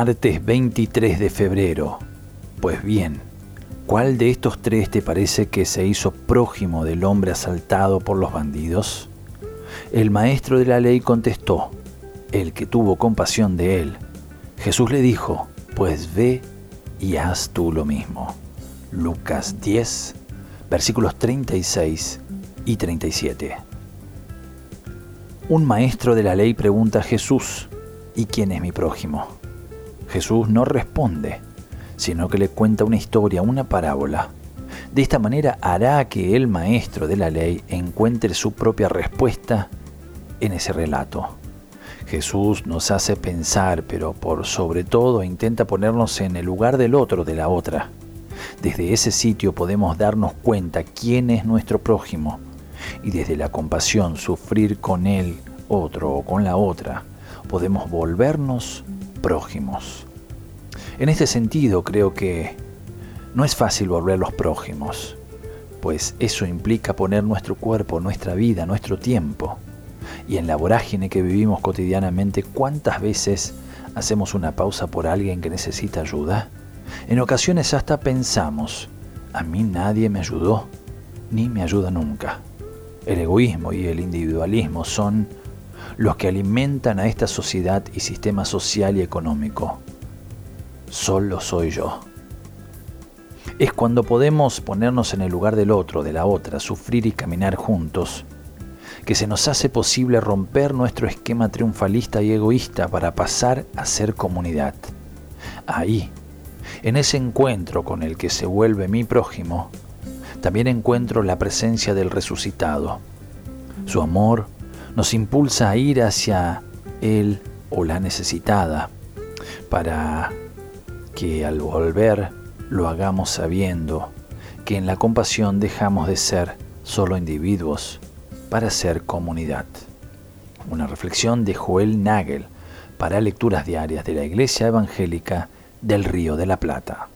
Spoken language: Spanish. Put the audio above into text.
Martes 23 de febrero. Pues bien, ¿cuál de estos tres te parece que se hizo prójimo del hombre asaltado por los bandidos? El maestro de la ley contestó, el que tuvo compasión de él. Jesús le dijo, pues ve y haz tú lo mismo. Lucas 10, versículos 36 y 37. Un maestro de la ley pregunta a Jesús, ¿y quién es mi prójimo? Jesús no responde, sino que le cuenta una historia, una parábola. De esta manera hará que el maestro de la ley encuentre su propia respuesta en ese relato. Jesús nos hace pensar, pero por sobre todo intenta ponernos en el lugar del otro, de la otra. Desde ese sitio podemos darnos cuenta quién es nuestro prójimo y desde la compasión sufrir con él, otro o con la otra, podemos volvernos En este sentido creo que no es fácil volver los prójimos, pues eso implica poner nuestro cuerpo, nuestra vida, nuestro tiempo. Y en la vorágine que vivimos cotidianamente, ¿cuántas veces hacemos una pausa por alguien que necesita ayuda? En ocasiones hasta pensamos, a mí nadie me ayudó, ni me ayuda nunca. El egoísmo y el individualismo son los que alimentan a esta sociedad y sistema social y económico. Solo soy yo. Es cuando podemos ponernos en el lugar del otro, de la otra, sufrir y caminar juntos, que se nos hace posible romper nuestro esquema triunfalista y egoísta para pasar a ser comunidad. Ahí, en ese encuentro con el que se vuelve mi prójimo, también encuentro la presencia del resucitado. Su amor, nos impulsa a ir hacia Él o la necesitada, para que al volver lo hagamos sabiendo que en la compasión dejamos de ser solo individuos para ser comunidad. Una reflexión de Joel Nagel para lecturas diarias de la Iglesia Evangélica del Río de la Plata.